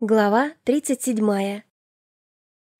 Глава 37.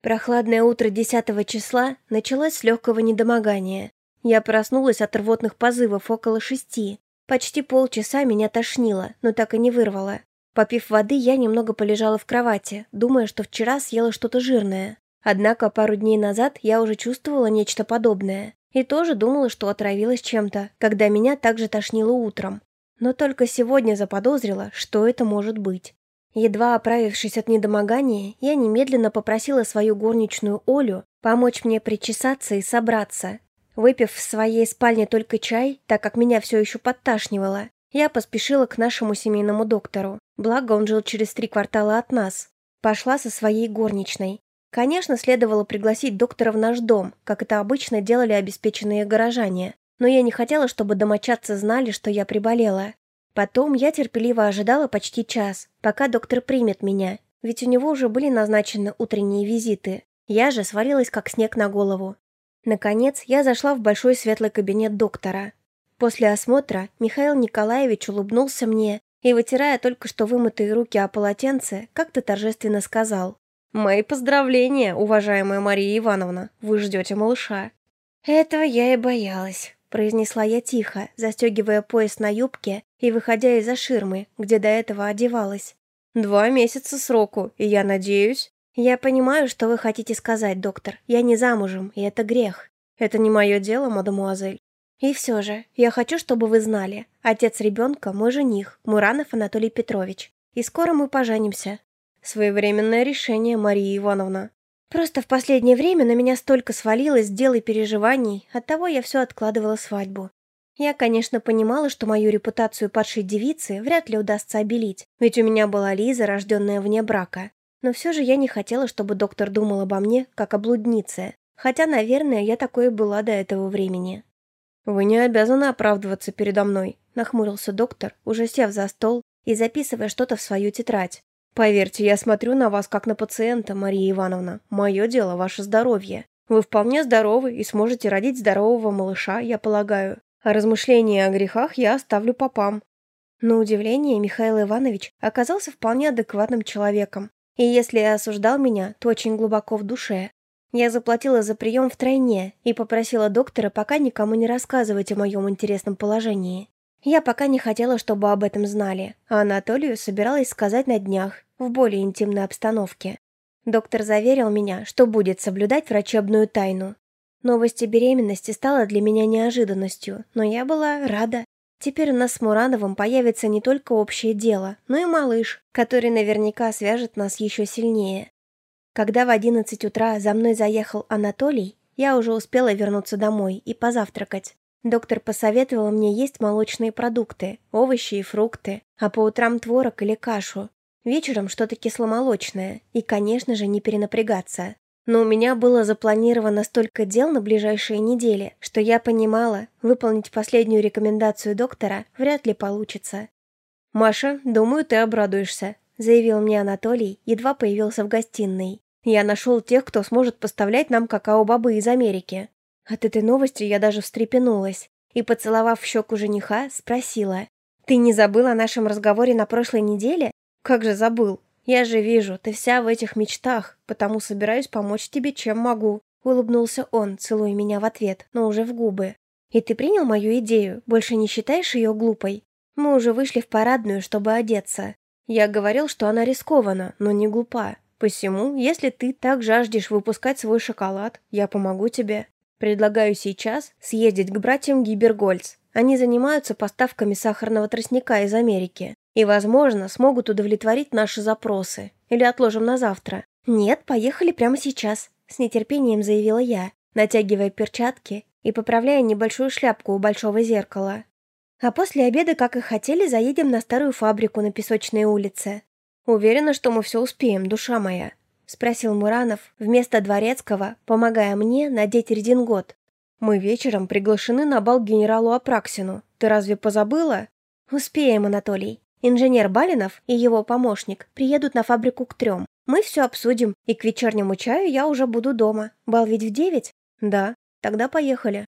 Прохладное утро 10 числа началось с легкого недомогания. Я проснулась от рвотных позывов около шести. Почти полчаса меня тошнило, но так и не вырвало. Попив воды, я немного полежала в кровати, думая, что вчера съела что-то жирное. Однако пару дней назад я уже чувствовала нечто подобное. И тоже думала, что отравилась чем-то, когда меня также тошнило утром. Но только сегодня заподозрила, что это может быть. Едва оправившись от недомогания, я немедленно попросила свою горничную Олю помочь мне причесаться и собраться. Выпив в своей спальне только чай, так как меня все еще подташнивало, я поспешила к нашему семейному доктору, благо он жил через три квартала от нас. Пошла со своей горничной. Конечно, следовало пригласить доктора в наш дом, как это обычно делали обеспеченные горожане, но я не хотела, чтобы домочадцы знали, что я приболела. Потом я терпеливо ожидала почти час, пока доктор примет меня, ведь у него уже были назначены утренние визиты. Я же свалилась как снег на голову. Наконец, я зашла в большой светлый кабинет доктора. После осмотра Михаил Николаевич улыбнулся мне и, вытирая только что вымытые руки о полотенце, как-то торжественно сказал. «Мои поздравления, уважаемая Мария Ивановна, вы ждете малыша». Этого я и боялась произнесла я тихо, застегивая пояс на юбке и выходя из-за ширмы, где до этого одевалась. «Два месяца сроку, и я надеюсь...» «Я понимаю, что вы хотите сказать, доктор. Я не замужем, и это грех. Это не мое дело, мадемуазель. И все же, я хочу, чтобы вы знали. Отец ребенка – мой жених, Муранов Анатолий Петрович. И скоро мы поженимся». «Своевременное решение, Мария Ивановна», Просто в последнее время на меня столько свалилось дел и переживаний, оттого я все откладывала свадьбу. Я, конечно, понимала, что мою репутацию падшей девицы вряд ли удастся обелить, ведь у меня была Лиза, рожденная вне брака. Но все же я не хотела, чтобы доктор думал обо мне, как о блуднице. Хотя, наверное, я такой и была до этого времени. «Вы не обязаны оправдываться передо мной», — нахмурился доктор, уже сев за стол и записывая что-то в свою тетрадь. Поверьте, я смотрю на вас как на пациента, Мария Ивановна. Мое дело – ваше здоровье. Вы вполне здоровы и сможете родить здорового малыша, я полагаю. А размышления о грехах я оставлю попам». На удивление, Михаил Иванович оказался вполне адекватным человеком. И если и осуждал меня, то очень глубоко в душе. Я заплатила за прием втройне и попросила доктора пока никому не рассказывать о моем интересном положении. Я пока не хотела, чтобы об этом знали, а Анатолию собиралась сказать на днях, в более интимной обстановке. Доктор заверил меня, что будет соблюдать врачебную тайну. Новость о беременности стала для меня неожиданностью, но я была рада. Теперь у нас с Мурановым появится не только общее дело, но и малыш, который наверняка свяжет нас еще сильнее. Когда в одиннадцать утра за мной заехал Анатолий, я уже успела вернуться домой и позавтракать. Доктор посоветовал мне есть молочные продукты, овощи и фрукты, а по утрам творог или кашу. Вечером что-то кисломолочное и, конечно же, не перенапрягаться. Но у меня было запланировано столько дел на ближайшие недели, что я понимала, выполнить последнюю рекомендацию доктора вряд ли получится. «Маша, думаю, ты обрадуешься», — заявил мне Анатолий, едва появился в гостиной. «Я нашел тех, кто сможет поставлять нам какао-бобы из Америки. От этой новости я даже встрепенулась и, поцеловав щеку жениха, спросила. «Ты не забыл о нашем разговоре на прошлой неделе? Как же забыл? Я же вижу, ты вся в этих мечтах, потому собираюсь помочь тебе, чем могу». Улыбнулся он, целуя меня в ответ, но уже в губы. «И ты принял мою идею? Больше не считаешь ее глупой? Мы уже вышли в парадную, чтобы одеться. Я говорил, что она рискована, но не глупа. Посему, если ты так жаждешь выпускать свой шоколад, я помогу тебе. Предлагаю сейчас съездить к братьям Гибергольц. Они занимаются поставками сахарного тростника из Америки и, возможно, смогут удовлетворить наши запросы. Или отложим на завтра. Нет, поехали прямо сейчас, с нетерпением заявила я, натягивая перчатки и поправляя небольшую шляпку у большого зеркала. А после обеда, как и хотели, заедем на старую фабрику на Песочной улице. Уверена, что мы все успеем, душа моя. — спросил Муранов вместо Дворецкого, помогая мне надеть редингот. «Мы вечером приглашены на бал генералу Апраксину. Ты разве позабыла?» «Успеем, Анатолий. Инженер Балинов и его помощник приедут на фабрику к трем. Мы все обсудим, и к вечернему чаю я уже буду дома. Бал ведь в девять?» «Да. Тогда поехали».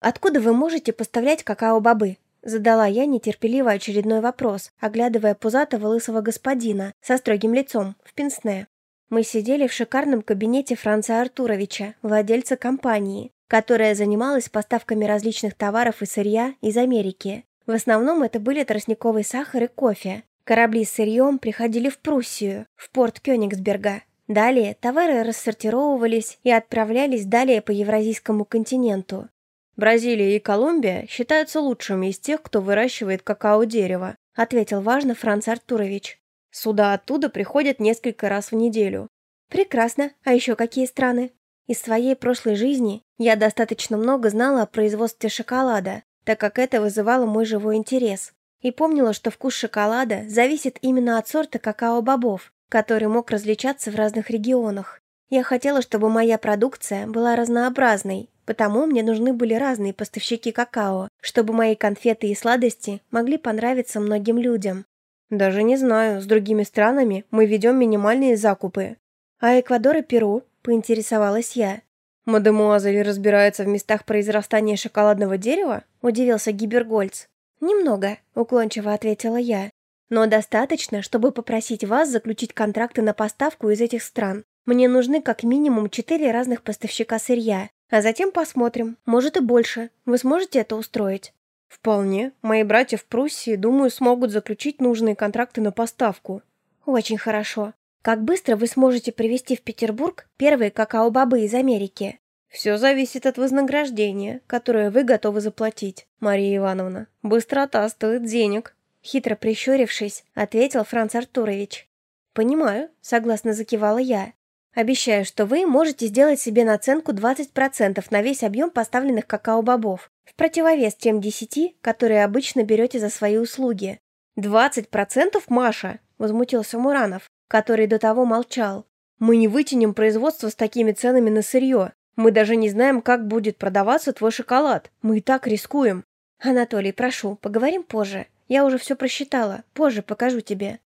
«Откуда вы можете поставлять какао-бобы?» Задала я нетерпеливо очередной вопрос, оглядывая пузатого лысого господина со строгим лицом в пенсне. Мы сидели в шикарном кабинете Франца Артуровича, владельца компании, которая занималась поставками различных товаров и сырья из Америки. В основном это были тростниковый сахар и кофе. Корабли с сырьем приходили в Пруссию, в порт Кёнигсберга. Далее товары рассортировывались и отправлялись далее по Евразийскому континенту. Бразилия и Колумбия считаются лучшими из тех, кто выращивает какао-дерево, ответил важно Франц Артурович. Сюда оттуда приходят несколько раз в неделю. Прекрасно. А еще какие страны? Из своей прошлой жизни я достаточно много знала о производстве шоколада, так как это вызывало мой живой интерес. И помнила, что вкус шоколада зависит именно от сорта какао-бобов, который мог различаться в разных регионах. Я хотела, чтобы моя продукция была разнообразной, Потому мне нужны были разные поставщики какао, чтобы мои конфеты и сладости могли понравиться многим людям. Даже не знаю, с другими странами мы ведем минимальные закупы. А Эквадор и Перу, поинтересовалась я. Мадемуазель разбирается в местах произрастания шоколадного дерева? Удивился Гибергольц. Немного, уклончиво ответила я. Но достаточно, чтобы попросить вас заключить контракты на поставку из этих стран. Мне нужны как минимум четыре разных поставщика сырья, а затем посмотрим, может и больше. Вы сможете это устроить? Вполне. Мои братья в Пруссии, думаю, смогут заключить нужные контракты на поставку. Очень хорошо. Как быстро вы сможете привезти в Петербург первые какао-бобы из Америки? Все зависит от вознаграждения, которое вы готовы заплатить, Мария Ивановна. Быстрота стоит денег. Хитро прищурившись, ответил Франц Артурович. «Понимаю», — согласно закивала я. Обещаю, что вы можете сделать себе наценку 20% на весь объем поставленных какао-бобов, в противовес тем 10, которые обычно берете за свои услуги. «20%, Маша?» – возмутился Муранов, который до того молчал. «Мы не вытянем производство с такими ценами на сырье. Мы даже не знаем, как будет продаваться твой шоколад. Мы и так рискуем». «Анатолий, прошу, поговорим позже. Я уже все просчитала. Позже покажу тебе».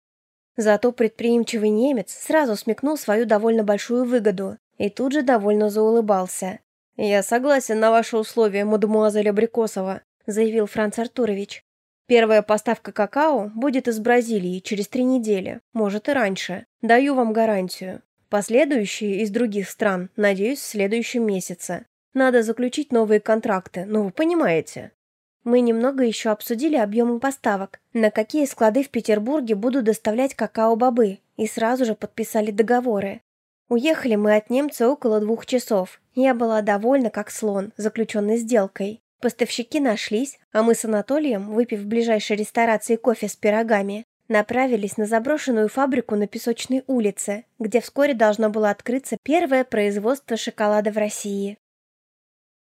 Зато предприимчивый немец сразу смекнул свою довольно большую выгоду и тут же довольно заулыбался. «Я согласен на ваши условия, мадемуазель Абрикосова», заявил Франц Артурович. «Первая поставка какао будет из Бразилии через три недели, может и раньше. Даю вам гарантию. Последующие из других стран, надеюсь, в следующем месяце. Надо заключить новые контракты, ну вы понимаете». Мы немного еще обсудили объемы поставок, на какие склады в Петербурге будут доставлять какао-бобы, и сразу же подписали договоры. Уехали мы от немца около двух часов. Я была довольна, как слон, заключенной сделкой. Поставщики нашлись, а мы с Анатолием, выпив в ближайшей ресторации кофе с пирогами, направились на заброшенную фабрику на Песочной улице, где вскоре должно было открыться первое производство шоколада в России.